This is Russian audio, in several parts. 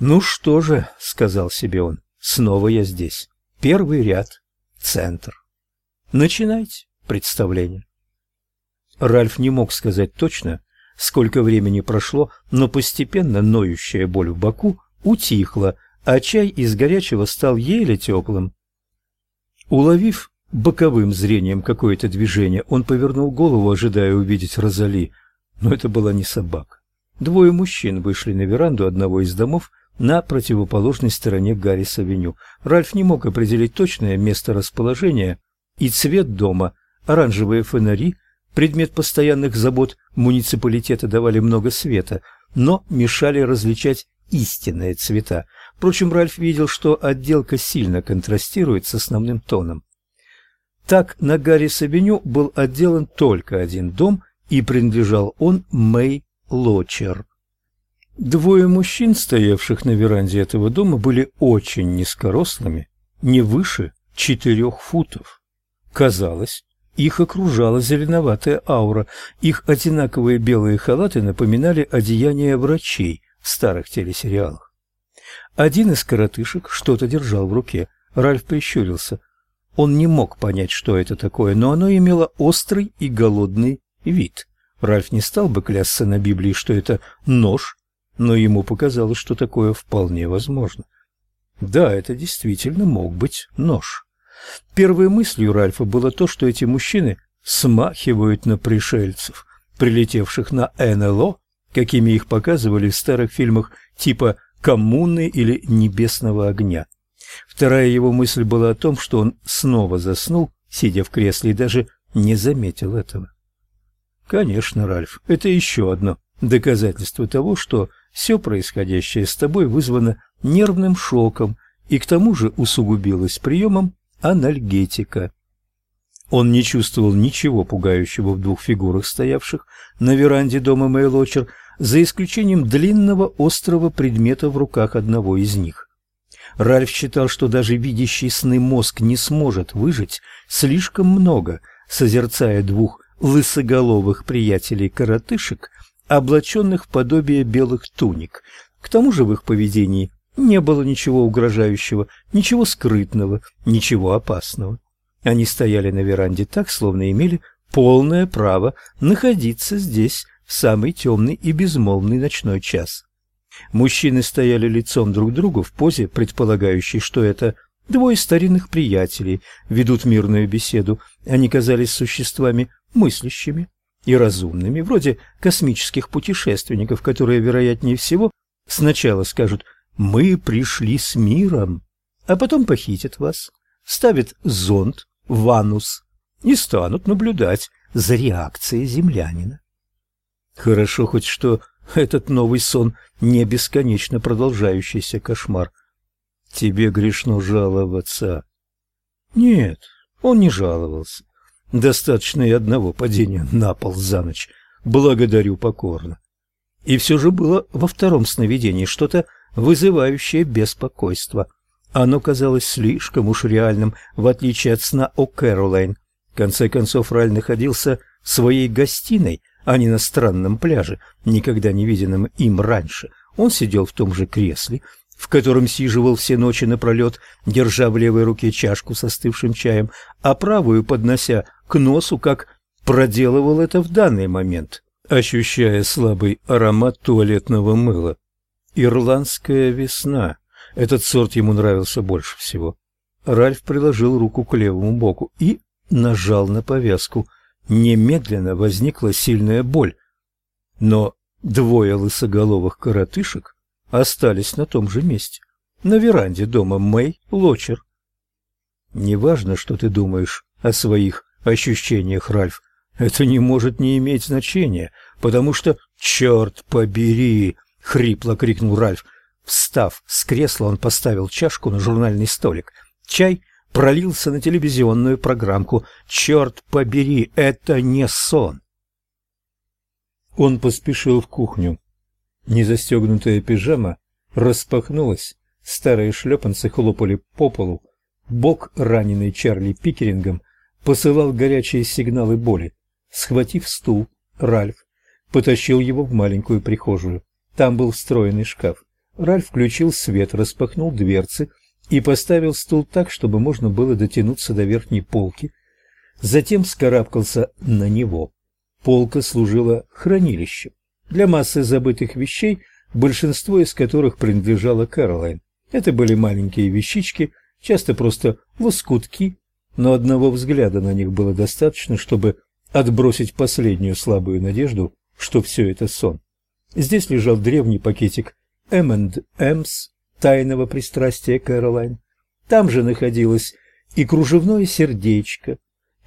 «Ну что же», — сказал себе он, — «снова я здесь. Первый ряд, центр. Начинайте представление». Ральф не мог сказать точно, сколько времени прошло, но постепенно ноющая боль в боку утихла, а чай из горячего стал еле теплым. Уловив боковым зрением какое-то движение, он повернул голову, ожидая увидеть Розали, но это была не собака. Двое мужчин вышли на веранду одного из домов на противоположной стороне Гаррис-авеню. Ральф не мог определить точное место расположения и цвет дома. Оранжевые фонари, предмет постоянных забот муниципалитета, давали много света, но мешали различать истинные цвета. Впрочем, Ральф видел, что отделка сильно контрастирует с основным тоном. Так на Гаррис-авеню был отделан только один дом, и принадлежал он Мэй Лочер. Двое мужчин, стоявших на веранде этого дома, были очень низкорослыми, не выше четырех футов. Казалось, их окружала зеленоватая аура, их одинаковые белые халаты напоминали одеяния врачей в старых телесериалах. Один из коротышек что-то держал в руке. Ральф прищурился. Он не мог понять, что это такое, но оно имело острый и голодный вид. Ральф не стал бы клясться на Библии, что это нож, но ему показалось, что такое вполне возможно. Да, это действительно мог быть нож. Первой мыслью Ральфа было то, что эти мужчины смахивают на пришельцев, прилетевших на НЛО, какими их показывали в старых фильмах типа «Коммуны» или «Небесного огня». Вторая его мысль была о том, что он снова заснул, сидя в кресле, и даже не заметил этого. Конечно, Ральф, это еще одно доказательство того, что все происходящее с тобой вызвано нервным шоком и к тому же усугубилось приемом анальгетика. Он не чувствовал ничего пугающего в двух фигурах, стоявших на веранде дома Мэйлочер, за исключением длинного острого предмета в руках одного из них. Ральф считал, что даже видящий сны мозг не сможет выжить слишком много, созерцая двух лысоголовых приятелей-коротышек, облаченных в подобие белых туник. К тому же в их поведении не было ничего угрожающего, ничего скрытного, ничего опасного. Они стояли на веранде так, словно имели полное право находиться здесь в самый темный и безмолвный ночной час. Мужчины стояли лицом друг к другу в позе, предполагающей, что это двое старинных приятелей ведут мирную беседу. Они казались существами мыслящими и разумными, вроде космических путешественников, которые, вероятнее всего, сначала скажут «мы пришли с миром», а потом похитят вас, ставят зонд в анус и станут наблюдать за реакцией землянина. Хорошо хоть что этот новый сон не бесконечно продолжающийся кошмар. Тебе грешно жаловаться. Нет, он не жаловался. Достаточно и одного падения на пол за ночь. Благодарю покорно. И все же было во втором сновидении что-то вызывающее беспокойство. Оно казалось слишком уж реальным, в отличие от сна о Кэролайн. В конце концов, Раль находился в своей гостиной, а не на странном пляже, никогда не виденном им раньше. Он сидел в том же кресле, в котором сиживал все ночи напролет, держа в левой руке чашку с остывшим чаем, а правую поднося к носу, как проделывал это в данный момент, ощущая слабый аромат туалетного мыла. Ирландская весна. Этот сорт ему нравился больше всего. Ральф приложил руку к левому боку и нажал на повязку. Немедленно возникла сильная боль. Но двое лысоголовых коротышек остались на том же месте, на веранде дома Мэй Лочер. Неважно, что ты думаешь о своих ощущениях, Ральф, это не может не иметь значения, потому что черт побери, хрипло крикнул Ральф. Встав с кресла, он поставил чашку на журнальный столик. Чай пролился на телевизионную программку. Черт побери, это не сон. Он поспешил в кухню. Незастегнутая пижама распахнулась, старые шлепанцы хлопали по полу. Бок, раненый Чарли Пикерингом, посылал горячие сигналы боли. Схватив стул, Ральф потащил его в маленькую прихожую. Там был встроенный шкаф. Ральф включил свет, распахнул дверцы и поставил стул так, чтобы можно было дотянуться до верхней полки. Затем скарабкался на него. Полка служила хранилищем для массы забытых вещей, большинство из которых принадлежало Кэролайн. Это были маленькие вещички, часто просто лоскутки, но одного взгляда на них было достаточно, чтобы отбросить последнюю слабую надежду, что все это сон. Здесь лежал древний пакетик M&M's тайного пристрастия Кэролайн. Там же находилось и кружевное сердечко,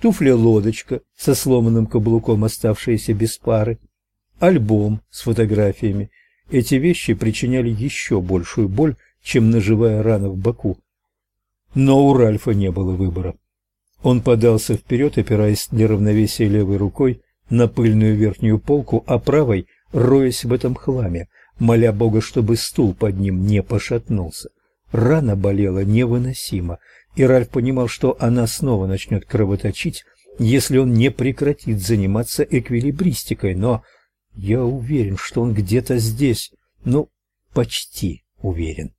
туфля-лодочка со сломанным каблуком, оставшаяся без пары, альбом с фотографиями. Эти вещи причиняли еще большую боль, чем ножевая рана в боку. Но у Ральфа не было выбора. Он подался вперед, опираясь для равновесия левой рукой на пыльную верхнюю полку, а правой роясь в этом хламе, моля Бога, чтобы стул под ним не пошатнулся. Рана болела невыносимо, и Ральф понимал, что она снова начнет кровоточить, если он не прекратит заниматься эквилибристикой, но я уверен, что он где-то здесь, ну, почти уверен.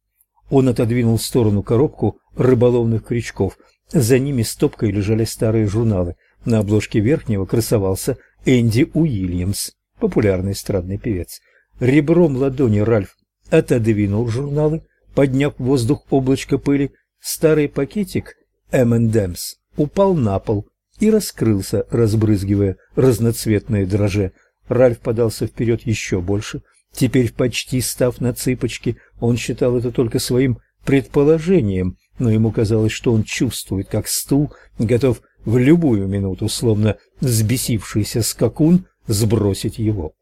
Он отодвинул в сторону коробку рыболовных крючков. За ними стопкой лежали старые журналы. На обложке верхнего красовался Энди Уильямс, популярный эстрадный певец. Ребром ладони Ральф отодвинул журналы, подняв в воздух облачко пыли. Старый пакетик M&M's упал на пол и раскрылся, разбрызгивая разноцветные дрожжи. Ральф подался вперед еще больше. Теперь, почти став на цыпочки, он считал это только своим предположением, но ему казалось, что он чувствует, как стул готов в любую минуту, словно взбесившийся скакун, сбросить его.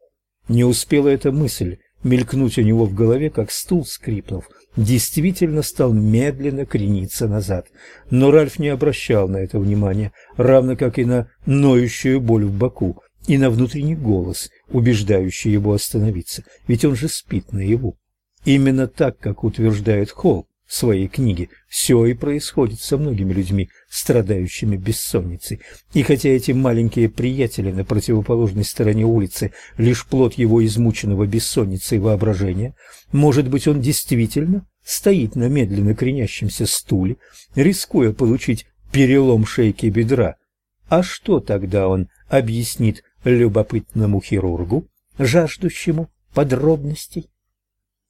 Не успела эта мысль мелькнуть у него в голове, как стул, скрипнув, действительно стал медленно крениться назад. Но Ральф не обращал на это внимания, равно как и на ноющую боль в боку, и на внутренний голос, убеждающий его остановиться, ведь он же спит наяву. Именно так, как утверждает Холл своей книге, все и происходит со многими людьми, страдающими бессонницей. И хотя эти маленькие приятели на противоположной стороне улицы лишь плод его измученного бессонницей воображения, может быть, он действительно стоит на медленно кренящемся стуле, рискуя получить перелом шейки бедра. А что тогда он объяснит любопытному хирургу, жаждущему подробностей?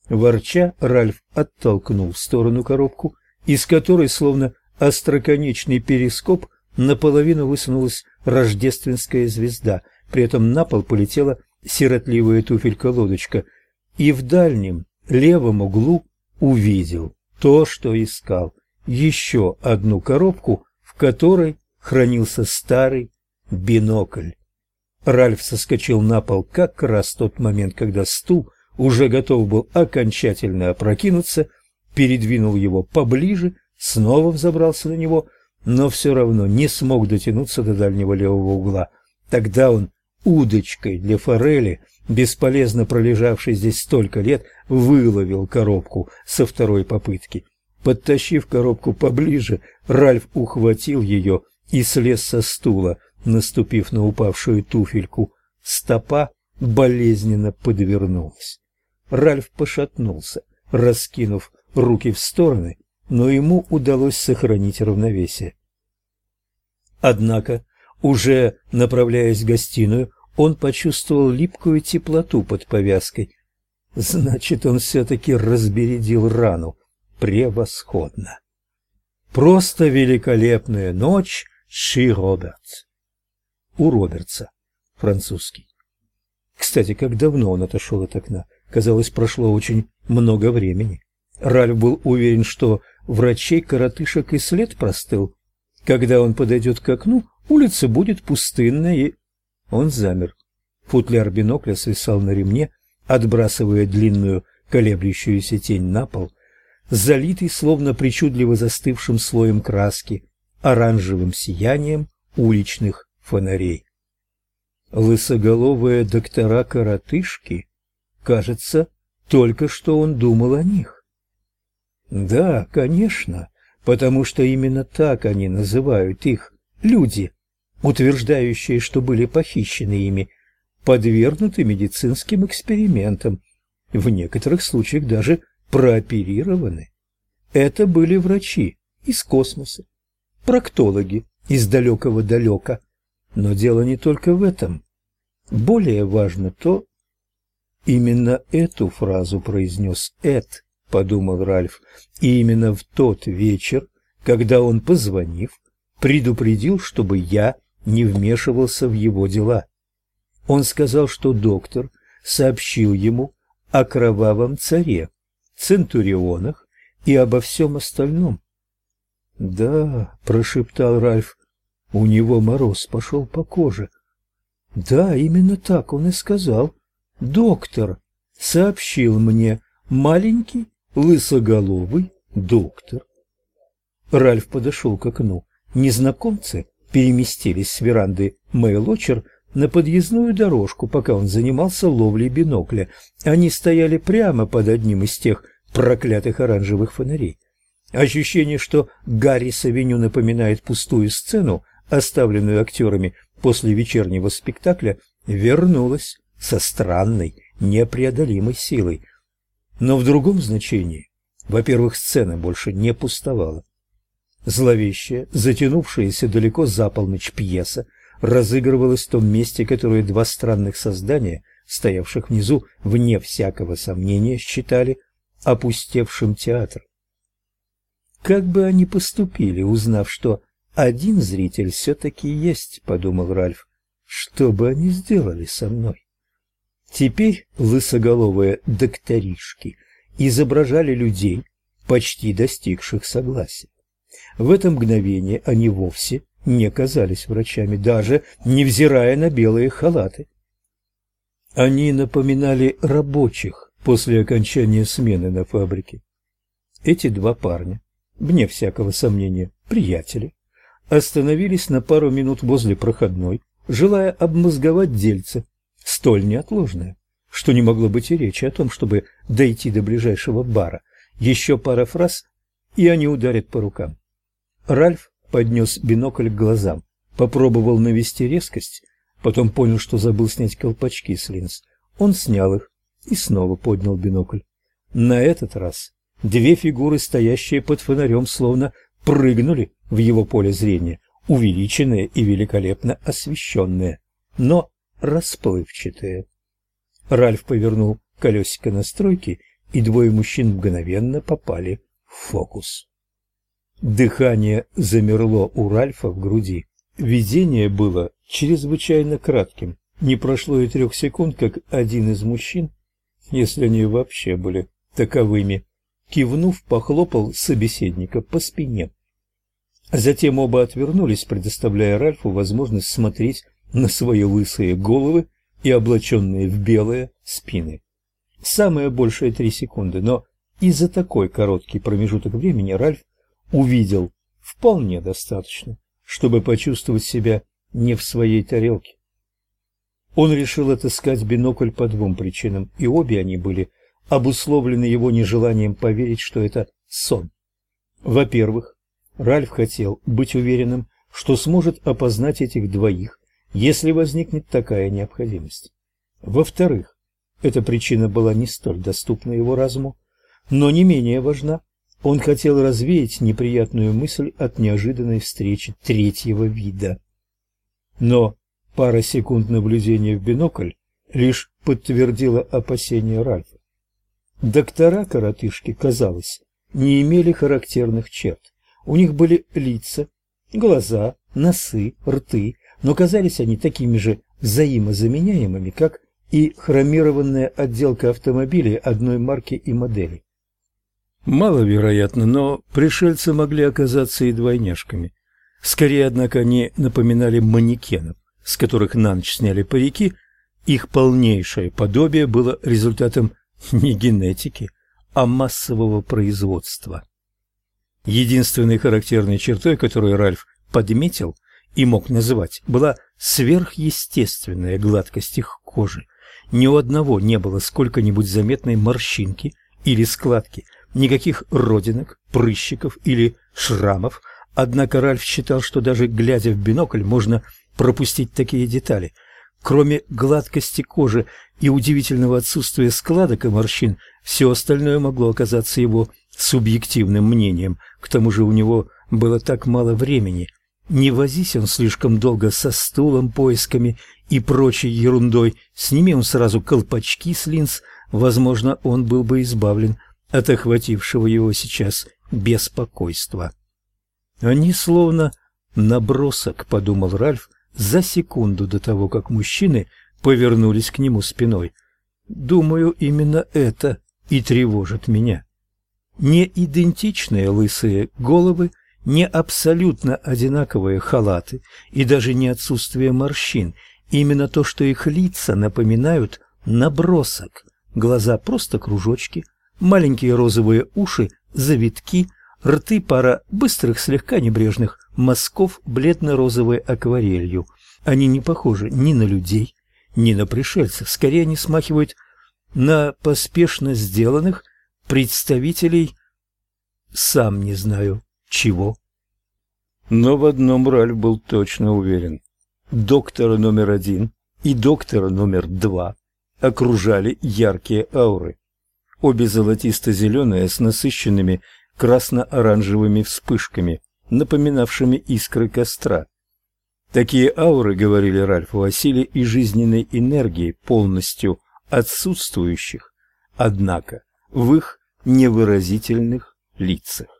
Ворча, Ральф оттолкнул в сторону коробку, из которой, словно остроконечный перископ, наполовину высунулась рождественская звезда, при этом на пол полетела сиротливая туфелька-лодочка, и в дальнем левом углу увидел то, что искал, еще одну коробку, в которой хранился старый бинокль. Ральф соскочил на пол как раз в тот момент, когда стул уже готов был окончательно опрокинуться, передвинул его поближе, снова взобрался на него, но все равно не смог дотянуться до дальнего левого угла. Тогда он удочкой для форели, бесполезно пролежавшей здесь столько лет, выловил коробку со второй попытки. Подтащив коробку поближе, Ральф ухватил ее и слез со стула, наступив на упавшую туфельку. Стопа болезненно подвернулась. Ральф пошатнулся, раскинув руки в стороны, но ему удалось сохранить равновесие. Однако, уже направляясь в гостиную, он почувствовал липкую теплоту под повязкой. Значит, он все-таки разбередил рану. Превосходно. Просто великолепная ночь Ши Робертс. У Робертса. Французский. Кстати, как давно он отошел от окна? Казалось, прошло очень много времени. Ральф был уверен, что врачей коротышек и след простыл. Когда он подойдет к окну, улица будет пустынной, и... Он замер. Футляр бинокля свисал на ремне, отбрасывая длинную колеблющуюся тень на пол, залитый словно причудливо застывшим слоем краски, оранжевым сиянием уличных фонарей. Лысоголовые доктора-коротышки Кажется, только что он думал о них. Да, конечно, потому что именно так они называют их, люди, утверждающие, что были похищены ими, подвергнуты медицинским экспериментам, в некоторых случаях даже прооперированы. Это были врачи из космоса, проктологи из далекого далека. Но дело не только в этом. Более важно то, именно эту фразу произнес Эд, подумал Ральф, и именно в тот вечер, когда он, позвонив, предупредил, чтобы я не вмешивался в его дела. Он сказал, что доктор сообщил ему о кровавом царе, центурионах и обо всем остальном. «Да», — прошептал Ральф, — «у него мороз пошел по коже». «Да, именно так он и сказал. Доктор сообщил мне, маленький, лысоголовый доктор». Ральф подошел к окну. Незнакомцы переместились с веранды Мэйлочер на подъездную дорожку, пока он занимался ловлей бинокля. Они стояли прямо под одним из тех проклятых оранжевых фонарей. Ощущение, что Гарри Савеню напоминает пустую сцену, оставленную актерами после вечернего спектакля, вернулось со странной, непреодолимой силой. Но в другом значении. Во-первых, сцена больше не пустовала. Зловещая, затянувшаяся далеко за полночь пьеса разыгрывалась в том месте, которое два странных создания, стоявших внизу, вне всякого сомнения, считали опустевшим театром. Как бы они поступили, узнав, что один зритель все-таки есть, подумал Ральф, что бы они сделали со мной? Теперь лысоголовые докторишки изображали людей, почти достигших согласия. В это мгновение они вовсе не казались врачами, даже невзирая на белые халаты. Они напоминали рабочих после окончания смены на фабрике. Эти два парня, вне всякого сомнения, приятели, остановились на пару минут возле проходной, желая обмозговать дельце, столь неотложное, что не могло быть и речи о том, чтобы дойти до ближайшего бара. Еще пара фраз, и они ударят по рукам. Ральф поднес бинокль к глазам, попробовал навести резкость, потом понял, что забыл снять колпачки с линз. Он снял их и снова поднял бинокль. На этот раз две фигуры, стоящие под фонарем, словно прыгнули в его поле зрения, увеличенные и великолепно освещенные, но расплывчатые. Ральф повернул колесико настройки, и двое мужчин мгновенно попали в фокус. Дыхание замерло у Ральфа в груди. Видение было чрезвычайно кратким. Не прошло и трех секунд, как один из мужчин, если они вообще были таковыми, кивнув, похлопал собеседника по спине. Затем оба отвернулись, предоставляя Ральфу возможность смотреть на свои лысые головы и облаченные в белые спины. Самое большее три секунды, но и за такой короткий промежуток времени Ральф увидел вполне достаточно, чтобы почувствовать себя не в своей тарелке. Он решил отыскать бинокль по двум причинам, и обе они были обусловлены его нежеланием поверить, что это сон. Во-первых, Ральф хотел быть уверенным, что сможет опознать этих двоих, если возникнет такая необходимость. Во-вторых, эта причина была не столь доступна его разуму, но не менее важна. Он хотел развеять неприятную мысль от неожиданной встречи третьего вида. Но пара секунд наблюдения в бинокль лишь подтвердила опасения Ральфа. Доктора-коротышки, казалось, не имели характерных черт. У них были лица, глаза, носы, рты, но казались они такими же взаимозаменяемыми, как и хромированная отделка автомобилей одной марки и модели. Маловероятно, но пришельцы могли оказаться и двойняшками. Скорее, однако, они напоминали манекенов, с которых на ночь сняли парики. Их полнейшее подобие было результатом не генетики, а массового производства. Единственной характерной чертой, которую Ральф подметил и мог называть, была сверхъестественная гладкость их кожи. Ни у одного не было сколько-нибудь заметной морщинки или складки – никаких родинок, прыщиков или шрамов, однако Ральф считал, что даже глядя в бинокль можно пропустить такие детали. Кроме гладкости кожи и удивительного отсутствия складок и морщин, все остальное могло оказаться его субъективным мнением. К тому же у него было так мало времени. Не возись он слишком долго со стулом, поисками и прочей ерундой. Сними он сразу колпачки с линз, возможно, он был бы избавлен от охватившего его сейчас беспокойства. Они словно набросок, подумал Ральф за секунду до того, как мужчины повернулись к нему спиной. Думаю, именно это и тревожит меня. Не идентичные лысые головы, не абсолютно одинаковые халаты и даже не отсутствие морщин, именно то, что их лица напоминают набросок. Глаза просто кружочки, маленькие розовые уши, завитки, рты пара быстрых, слегка небрежных мазков бледно-розовой акварелью. Они не похожи ни на людей, ни на пришельцев, скорее они смахивают на поспешно сделанных представителей сам не знаю чего. Но в одном Ральф был точно уверен. Доктора номер один и доктора номер два окружали яркие ауры. Обе золотисто-зеленые с насыщенными красно-оранжевыми вспышками, напоминавшими искры костра. Такие ауры говорили Ральфу о силе и жизненной энергии, полностью отсутствующих, однако, в их невыразительных лицах.